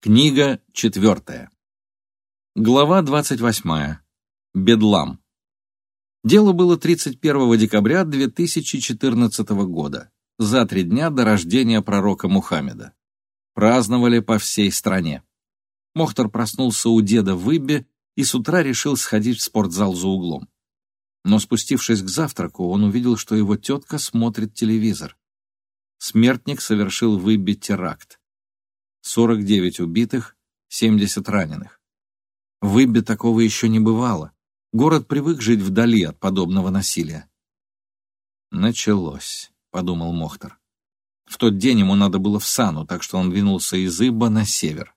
Книга четвертая. Глава двадцать восьмая. Бедлам. Дело было 31 декабря 2014 года, за три дня до рождения пророка Мухаммеда. Праздновали по всей стране. Мохтар проснулся у деда в Иббе и с утра решил сходить в спортзал за углом. Но спустившись к завтраку, он увидел, что его тетка смотрит телевизор. Смертник совершил в Иббе теракт. 49 убитых, 70 раненых. В Иббе такого еще не бывало. Город привык жить вдали от подобного насилия. «Началось», — подумал Мохтар. В тот день ему надо было в Сану, так что он двинулся из Ибба на север.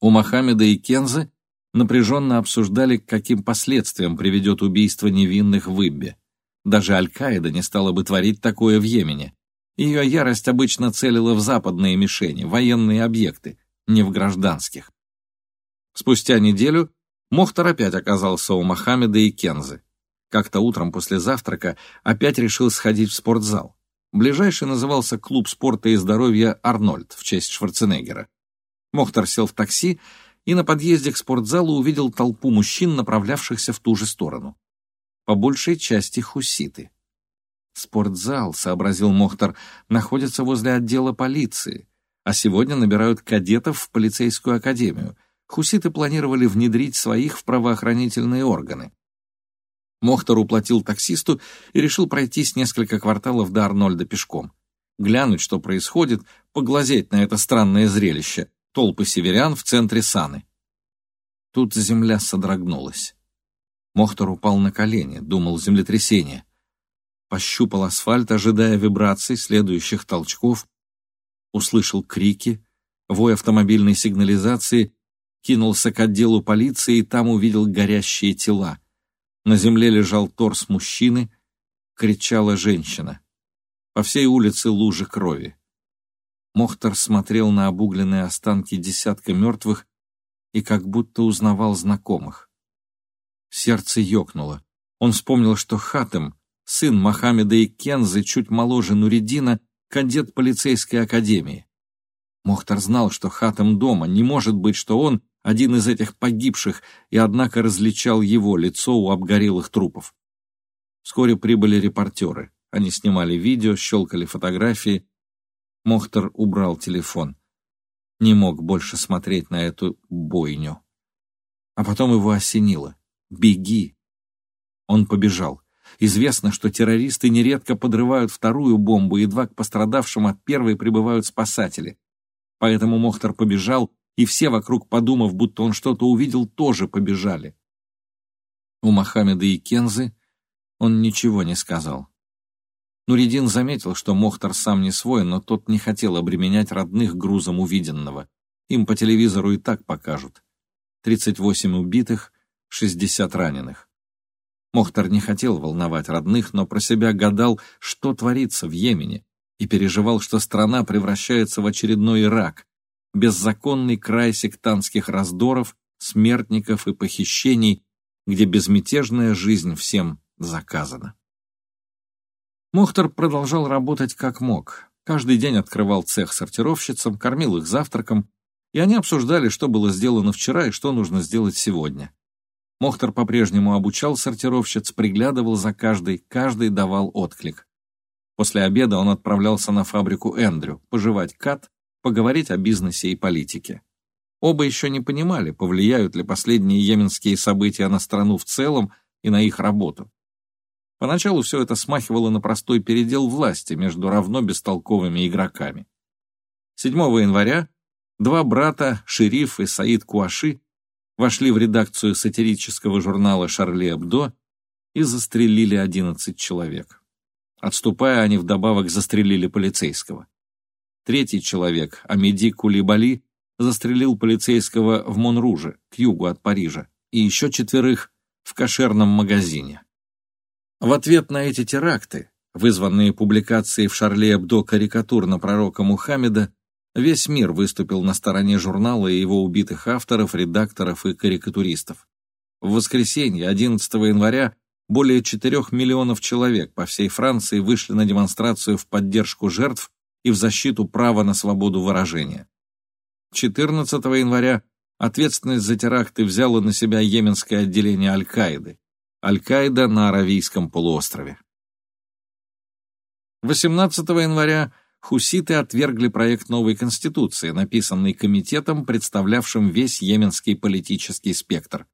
У Мохаммеда и Кензы напряженно обсуждали, к каким последствиям приведет убийство невинных в Иббе. Даже Аль-Каида не стала бы творить такое в Йемене. Ее ярость обычно целила в западные мишени, военные объекты, не в гражданских. Спустя неделю Мохтар опять оказался у Мохаммеда и Кензы. Как-то утром после завтрака опять решил сходить в спортзал. Ближайший назывался «Клуб спорта и здоровья Арнольд» в честь Шварценеггера. Мохтар сел в такси и на подъезде к спортзалу увидел толпу мужчин, направлявшихся в ту же сторону. По большей части хуситы. Спортзал, сообразил Мохтар, находится возле отдела полиции, а сегодня набирают кадетов в полицейскую академию. Хуситы планировали внедрить своих в правоохранительные органы. Мохтар уплатил таксисту и решил пройтись несколько кварталов до Арнольда пешком. Глянуть, что происходит, поглазеть на это странное зрелище — толпы северян в центре Саны. Тут земля содрогнулась. Мохтар упал на колени, думал землетрясение пощупал асфальт, ожидая вибраций, следующих толчков, услышал крики, вой автомобильной сигнализации, кинулся к отделу полиции и там увидел горящие тела. На земле лежал торс мужчины, кричала женщина. По всей улице лужи крови. Мохтар смотрел на обугленные останки десятка мертвых и как будто узнавал знакомых. Сердце ёкнуло. Он вспомнил, что Хатем, сын Мохаммеда и Кензы, чуть моложе Нуридина, кадет полицейской академии. Мохтар знал, что Хатам дома, не может быть, что он один из этих погибших, и однако различал его лицо у обгорелых трупов. Вскоре прибыли репортеры. Они снимали видео, щелкали фотографии. Мохтар убрал телефон. Не мог больше смотреть на эту бойню. А потом его осенило. «Беги!» Он побежал. Известно, что террористы нередко подрывают вторую бомбу, едва к пострадавшим от первой прибывают спасатели. Поэтому Мохтар побежал, и все вокруг, подумав, будто он что-то увидел, тоже побежали. У Мохаммеда и Кензы он ничего не сказал. Нуридин заметил, что Мохтар сам не свой, но тот не хотел обременять родных грузом увиденного. Им по телевизору и так покажут. 38 убитых, 60 раненых. Мохтар не хотел волновать родных, но про себя гадал, что творится в Йемене, и переживал, что страна превращается в очередной Ирак, беззаконный край сектантских раздоров, смертников и похищений, где безмятежная жизнь всем заказана. Мохтар продолжал работать как мог. Каждый день открывал цех сортировщицам, кормил их завтраком, и они обсуждали, что было сделано вчера и что нужно сделать сегодня. Мохтар по-прежнему обучал сортировщиц, приглядывал за каждой, каждый давал отклик. После обеда он отправлялся на фабрику Эндрю, пожевать кат, поговорить о бизнесе и политике. Оба еще не понимали, повлияют ли последние йеменские события на страну в целом и на их работу. Поначалу все это смахивало на простой передел власти между равно бестолковыми игроками. 7 января два брата, шериф и Саид Куаши, вошли в редакцию сатирического журнала «Шарли Эбдо» и застрелили 11 человек. Отступая, они вдобавок застрелили полицейского. Третий человек, Амеди Кулибали, застрелил полицейского в Монруже, к югу от Парижа, и еще четверых в кошерном магазине. В ответ на эти теракты, вызванные публикацией в Шарле Эбдо карикатур на пророка Мухаммеда, Весь мир выступил на стороне журнала и его убитых авторов, редакторов и карикатуристов. В воскресенье, 11 января, более 4 миллионов человек по всей Франции вышли на демонстрацию в поддержку жертв и в защиту права на свободу выражения. 14 января ответственность за теракты взяло на себя йеменское отделение Аль-Каиды. Аль-Каида на Аравийском полуострове. 18 января хуситы отвергли проект новой конституции, написанный комитетом, представлявшим весь йеменский политический спектр.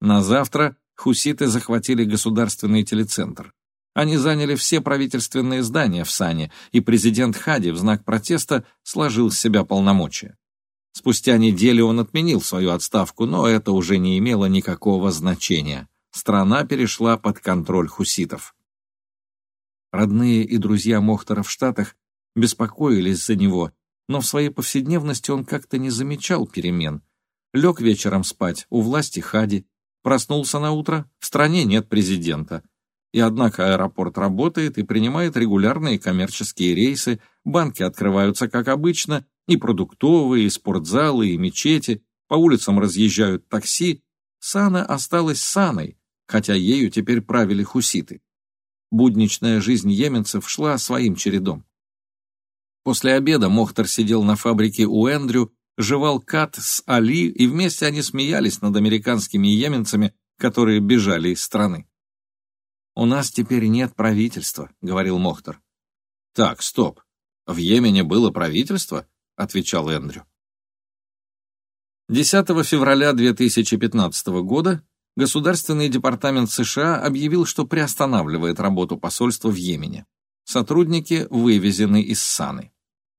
На завтра хуситы захватили государственный телецентр. Они заняли все правительственные здания в Сане, и президент Хади в знак протеста сложил с себя полномочия. Спустя неделю он отменил свою отставку, но это уже не имело никакого значения. Страна перешла под контроль хуситов. Родные и друзья Мохтара в Штатах беспокоились за него, но в своей повседневности он как-то не замечал перемен. Лег вечером спать, у власти Хади, проснулся на утро, в стране нет президента. И однако аэропорт работает и принимает регулярные коммерческие рейсы, банки открываются как обычно, и продуктовые, и спортзалы, и мечети, по улицам разъезжают такси. Сана осталась Саной, хотя ею теперь правили хуситы. Будничная жизнь йеменцев шла своим чередом. После обеда Мохтар сидел на фабрике у Эндрю, жевал кат с Али, и вместе они смеялись над американскими йеменцами, которые бежали из страны. «У нас теперь нет правительства», — говорил Мохтар. «Так, стоп. В Йемене было правительство?» — отвечал Эндрю. 10 февраля 2015 года Государственный департамент США объявил, что приостанавливает работу посольства в Йемене. Сотрудники вывезены из Саны.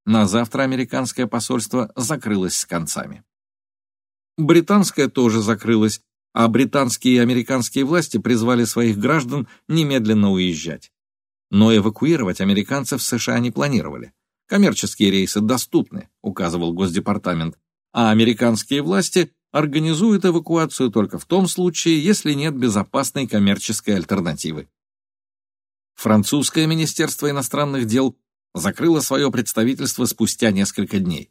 На завтра американское посольство закрылось с концами. Британское тоже закрылось, а британские и американские власти призвали своих граждан немедленно уезжать. Но эвакуировать американцев в США не планировали. Коммерческие рейсы доступны, указывал Госдепартамент, а американские власти организуют эвакуацию только в том случае, если нет безопасной коммерческой альтернативы. Французское министерство иностранных дел закрыло свое представительство спустя несколько дней.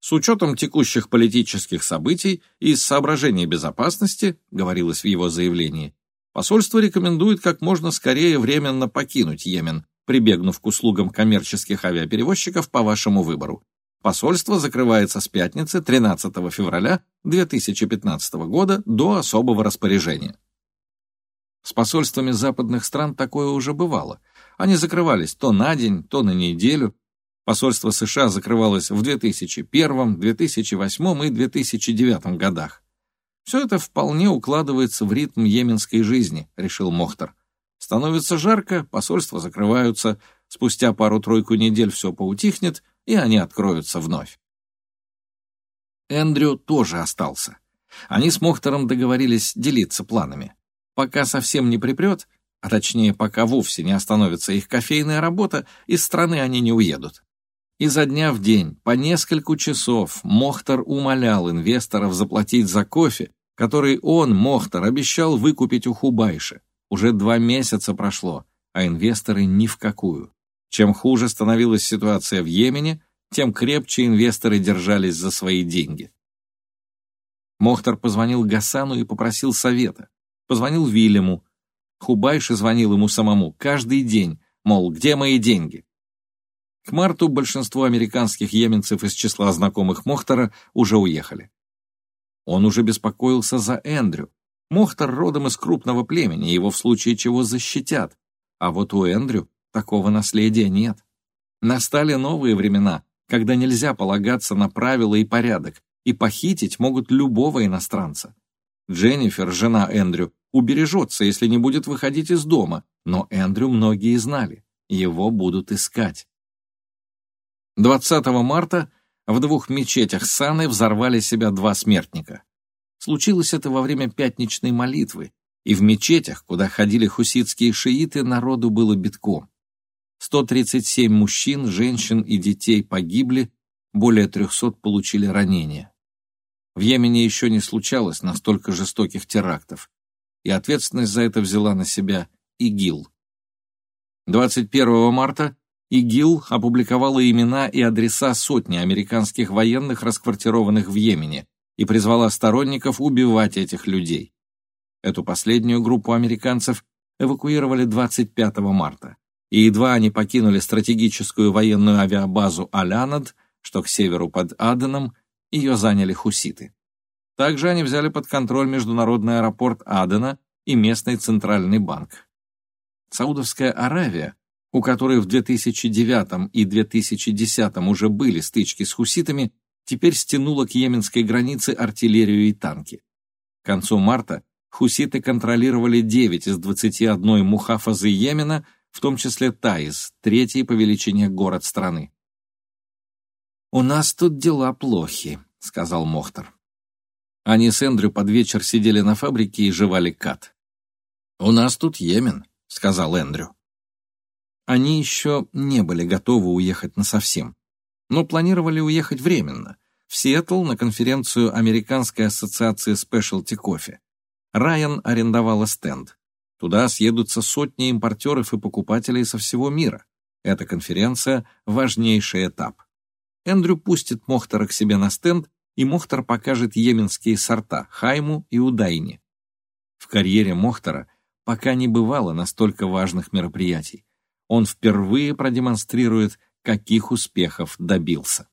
С учетом текущих политических событий и соображений безопасности, говорилось в его заявлении, посольство рекомендует как можно скорее временно покинуть Йемен, прибегнув к услугам коммерческих авиаперевозчиков по вашему выбору. Посольство закрывается с пятницы 13 февраля 2015 года до особого распоряжения. С посольствами западных стран такое уже бывало. Они закрывались то на день, то на неделю. Посольство США закрывалось в 2001, 2008 и 2009 годах. Все это вполне укладывается в ритм йеменской жизни, решил Мохтар. Становится жарко, посольства закрываются, спустя пару-тройку недель все поутихнет, и они откроются вновь. Эндрю тоже остался. Они с Мохтором договорились делиться планами. Пока совсем не припрет, а точнее, пока вовсе не остановится их кофейная работа, из страны они не уедут. Изо дня в день, по несколько часов, Мохтар умолял инвесторов заплатить за кофе, который он, Мохтар, обещал выкупить у Хубайши. Уже два месяца прошло, а инвесторы ни в какую. Чем хуже становилась ситуация в Йемене, тем крепче инвесторы держались за свои деньги. Мохтар позвонил Гасану и попросил совета. Позвонил Вильяму. Хубайши звонил ему самому каждый день, мол, где мои деньги? К марту большинство американских йеменцев из числа знакомых Мохтара уже уехали. Он уже беспокоился за Эндрю. Мохтар родом из крупного племени, его в случае чего защитят. А вот у Эндрю Такого наследия нет. Настали новые времена, когда нельзя полагаться на правила и порядок, и похитить могут любого иностранца. Дженнифер, жена Эндрю, убережется, если не будет выходить из дома, но Эндрю многие знали, его будут искать. 20 марта в двух мечетях Саны взорвали себя два смертника. Случилось это во время пятничной молитвы, и в мечетях, куда ходили хуситские шииты, народу было битком. 137 мужчин, женщин и детей погибли, более 300 получили ранения. В Йемене еще не случалось настолько жестоких терактов, и ответственность за это взяла на себя ИГИЛ. 21 марта ИГИЛ опубликовала имена и адреса сотни американских военных, расквартированных в Йемене, и призвала сторонников убивать этих людей. Эту последнюю группу американцев эвакуировали 25 марта и едва они покинули стратегическую военную авиабазу Алянад, что к северу под Аденом, ее заняли хуситы. Также они взяли под контроль международный аэропорт Адена и местный центральный банк. Саудовская Аравия, у которой в 2009 и 2010 уже были стычки с хуситами, теперь стянула к йеменской границе артиллерию и танки. К концу марта хуситы контролировали 9 из 21 мухафазы Йемена, в том числе Таиз, третий по величине город страны. «У нас тут дела плохи», — сказал Мохтар. Они с Эндрю под вечер сидели на фабрике и жевали кат. «У нас тут Йемен», — сказал Эндрю. Они еще не были готовы уехать насовсем, но планировали уехать временно, в Сиэтл на конференцию Американской ассоциации Specialty Coffee. Райан арендовала стенд. Туда съедутся сотни импортеров и покупателей со всего мира. Эта конференция – важнейший этап. Эндрю пустит Мохтара к себе на стенд, и Мохтар покажет йеменские сорта – Хайму и Удайни. В карьере Мохтара пока не бывало настолько важных мероприятий он впервые продемонстрирует, каких успехов добился.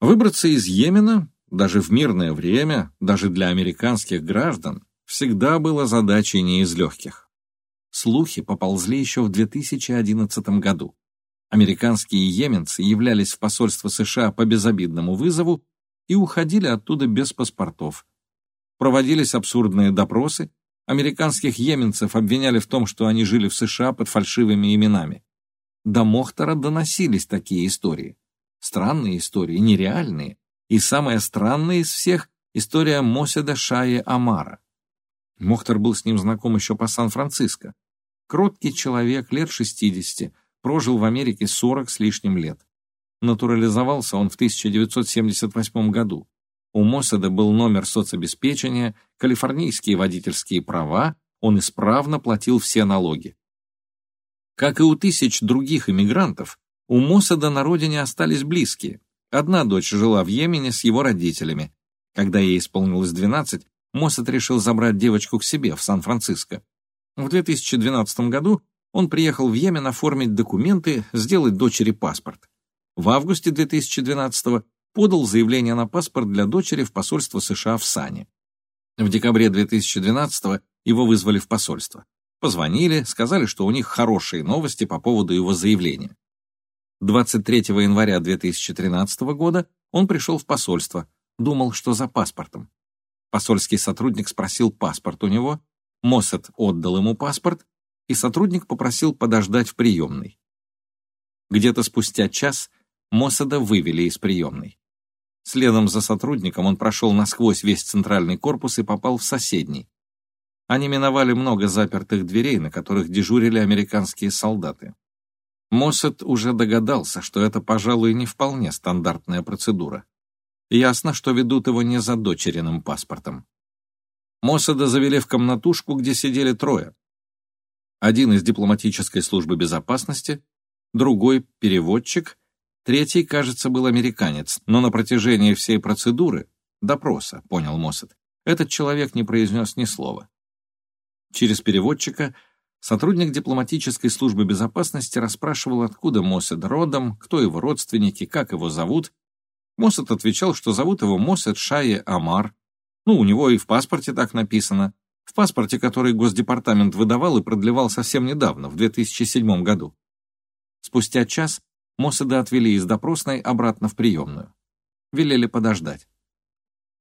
Выбраться из Йемена, даже в мирное время, даже для американских граждан, всегда было задачей не из легких. Слухи поползли еще в 2011 году. Американские йеменцы являлись в посольство США по безобидному вызову и уходили оттуда без паспортов. Проводились абсурдные допросы, Американских йеменцев обвиняли в том, что они жили в США под фальшивыми именами. До Мохтара доносились такие истории. Странные истории, нереальные. И самая странная из всех — история Моседа Шаи Амара. Мохтар был с ним знаком еще по Сан-Франциско. Кроткий человек, лет 60, прожил в Америке 40 с лишним лет. Натурализовался он в 1978 году. У Моссада был номер соцобеспечения, калифорнийские водительские права, он исправно платил все налоги. Как и у тысяч других иммигрантов, у Моссада на родине остались близкие. Одна дочь жила в Йемене с его родителями. Когда ей исполнилось 12, Моссад решил забрать девочку к себе в Сан-Франциско. В 2012 году он приехал в Йемен оформить документы, сделать дочери паспорт. В августе 2012 подал заявление на паспорт для дочери в посольство США в Сане. В декабре 2012 его вызвали в посольство. Позвонили, сказали, что у них хорошие новости по поводу его заявления. 23 января 2013 года он пришел в посольство, думал, что за паспортом. Посольский сотрудник спросил паспорт у него, Моссет отдал ему паспорт, и сотрудник попросил подождать в приемной. Где-то спустя час Моссада вывели из приемной. Следом за сотрудником он прошел насквозь весь центральный корпус и попал в соседний. Они миновали много запертых дверей, на которых дежурили американские солдаты. Моссет уже догадался, что это, пожалуй, не вполне стандартная процедура. Ясно, что ведут его не за дочериным паспортом. Мосседа завели в комнатушку, где сидели трое. Один из дипломатической службы безопасности, другой — переводчик, Третий, кажется, был американец, но на протяжении всей процедуры, допроса, понял Моссет, этот человек не произнес ни слова. Через переводчика сотрудник дипломатической службы безопасности расспрашивал, откуда Моссет родом, кто его родственники, как его зовут. Моссет отвечал, что зовут его Моссет Шае Амар. Ну, у него и в паспорте так написано. В паспорте, который Госдепартамент выдавал и продлевал совсем недавно, в 2007 году. Спустя час Моссада отвели из допросной обратно в приемную. Велели подождать.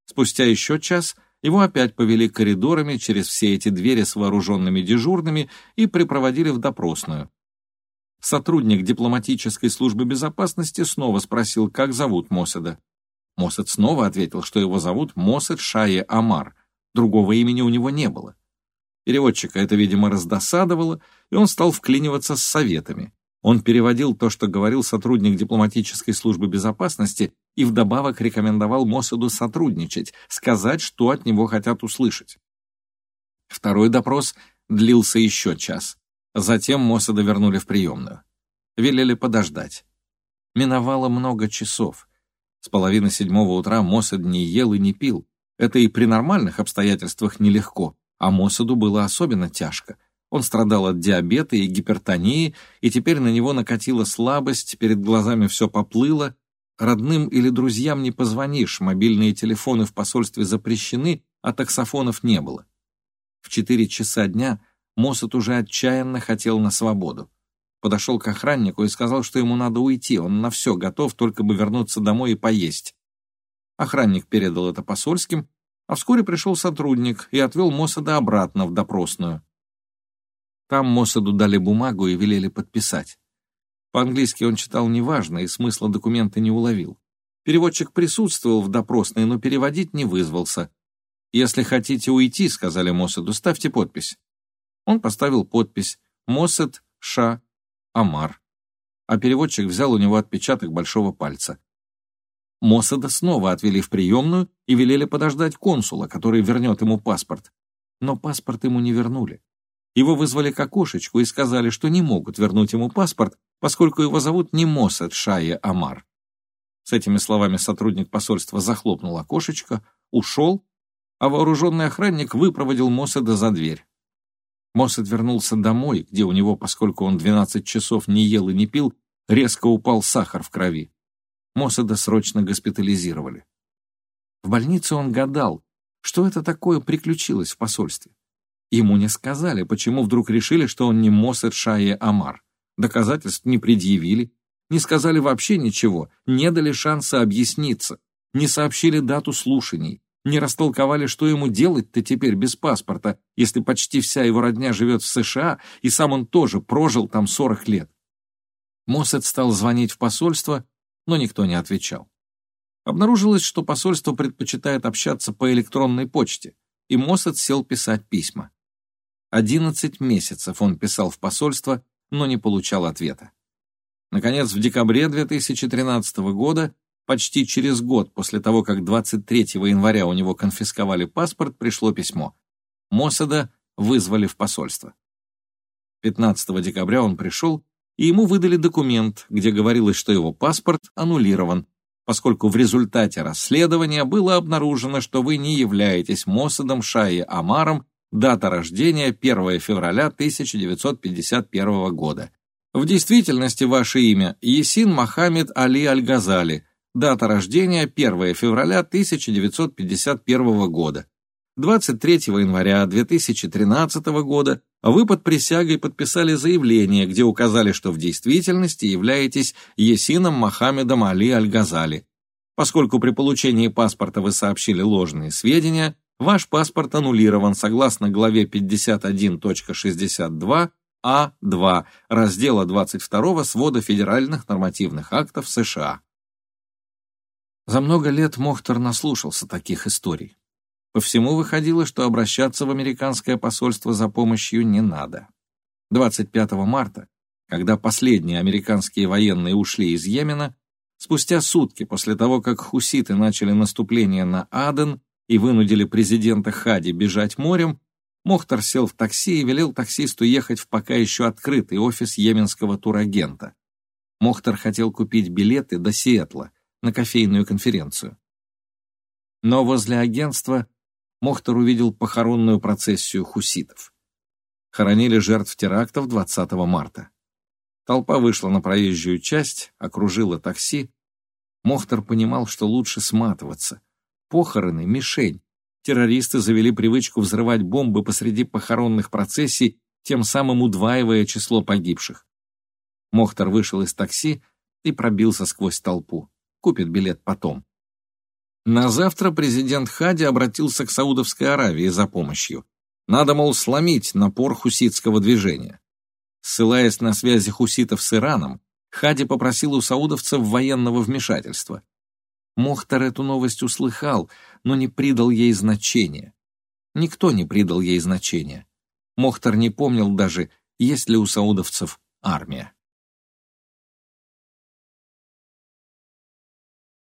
Спустя еще час его опять повели коридорами через все эти двери с вооруженными дежурными и припроводили в допросную. Сотрудник дипломатической службы безопасности снова спросил, как зовут Моссада. Моссад снова ответил, что его зовут Моссад Шае Амар. Другого имени у него не было. Переводчика это, видимо, раздосадовало, и он стал вклиниваться с советами. Он переводил то, что говорил сотрудник дипломатической службы безопасности, и вдобавок рекомендовал Моссаду сотрудничать, сказать, что от него хотят услышать. Второй допрос длился еще час. Затем Моссада вернули в приемную. Велели подождать. Миновало много часов. С половины седьмого утра Моссад не ел и не пил. Это и при нормальных обстоятельствах нелегко, а Моссаду было особенно тяжко — он страдал от диабета и гипертонии, и теперь на него накатила слабость, перед глазами все поплыло. Родным или друзьям не позвонишь, мобильные телефоны в посольстве запрещены, а таксофонов не было. В четыре часа дня Моссад уже отчаянно хотел на свободу. Подошел к охраннику и сказал, что ему надо уйти, он на все готов, только бы вернуться домой и поесть. Охранник передал это посольским, а вскоре пришел сотрудник и отвел Моссада обратно в допросную. Там Моссаду дали бумагу и велели подписать. По-английски он читал неважно и смысла документа не уловил. Переводчик присутствовал в допросной, но переводить не вызвался. «Если хотите уйти», — сказали Моссаду, — «ставьте подпись». Он поставил подпись «Моссад Ша Амар», а переводчик взял у него отпечаток большого пальца. Моссада снова отвели в приемную и велели подождать консула, который вернет ему паспорт. Но паспорт ему не вернули. Его вызвали к окошечку и сказали, что не могут вернуть ему паспорт, поскольку его зовут не Мосад Шая Амар. С этими словами сотрудник посольства захлопнул окошечко, ушел, а вооруженный охранник выпроводил Мосада за дверь. Мосад вернулся домой, где у него, поскольку он 12 часов не ел и не пил, резко упал сахар в крови. Мосада срочно госпитализировали. В больнице он гадал, что это такое приключилось в посольстве. Ему не сказали, почему вдруг решили, что он не Мосад Шае Амар. Доказательств не предъявили, не сказали вообще ничего, не дали шанса объясниться, не сообщили дату слушаний, не растолковали, что ему делать-то теперь без паспорта, если почти вся его родня живет в США, и сам он тоже прожил там 40 лет. Моссад стал звонить в посольство, но никто не отвечал. Обнаружилось, что посольство предпочитает общаться по электронной почте, и Моссад сел писать письма. Одиннадцать месяцев он писал в посольство, но не получал ответа. Наконец, в декабре 2013 года, почти через год после того, как 23 января у него конфисковали паспорт, пришло письмо. Моссада вызвали в посольство. 15 декабря он пришел, и ему выдали документ, где говорилось, что его паспорт аннулирован, поскольку в результате расследования было обнаружено, что вы не являетесь Моссадом Шаи Амаром Дата рождения 1 февраля 1951 года. В действительности ваше имя Есин Мохаммед Али Аль-Газали. Дата рождения 1 февраля 1951 года. 23 января 2013 года вы под присягой подписали заявление, где указали, что в действительности являетесь Есином Мохаммедом Али Аль-Газали. Поскольку при получении паспорта вы сообщили ложные сведения, Ваш паспорт аннулирован согласно главе 51.62 А2 раздела 22 свода федеральных нормативных актов США. За много лет Мохтар наслушался таких историй. По всему выходило, что обращаться в американское посольство за помощью не надо. 25 марта, когда последние американские военные ушли из Йемена, спустя сутки после того, как хуситы начали наступление на Аден, и вынудили президента Хади бежать морем, Мохтар сел в такси и велел таксисту ехать в пока еще открытый офис йеменского турагента. Мохтар хотел купить билеты до Сиэтла на кофейную конференцию. Но возле агентства Мохтар увидел похоронную процессию хуситов. Хоронили жертв терактов 20 марта. Толпа вышла на проезжую часть, окружила такси. Мохтар понимал, что лучше сматываться — Похороны — мишень. Террористы завели привычку взрывать бомбы посреди похоронных процессий, тем самым удваивая число погибших. Мохтар вышел из такси и пробился сквозь толпу. Купит билет потом. На завтра президент Хади обратился к Саудовской Аравии за помощью. Надо, мол, сломить напор хуситского движения. Ссылаясь на связи хуситов с Ираном, Хади попросил у саудовцев военного вмешательства. Мохтар эту новость услыхал, но не придал ей значения. Никто не придал ей значения. Мохтар не помнил даже, есть ли у саудовцев армия.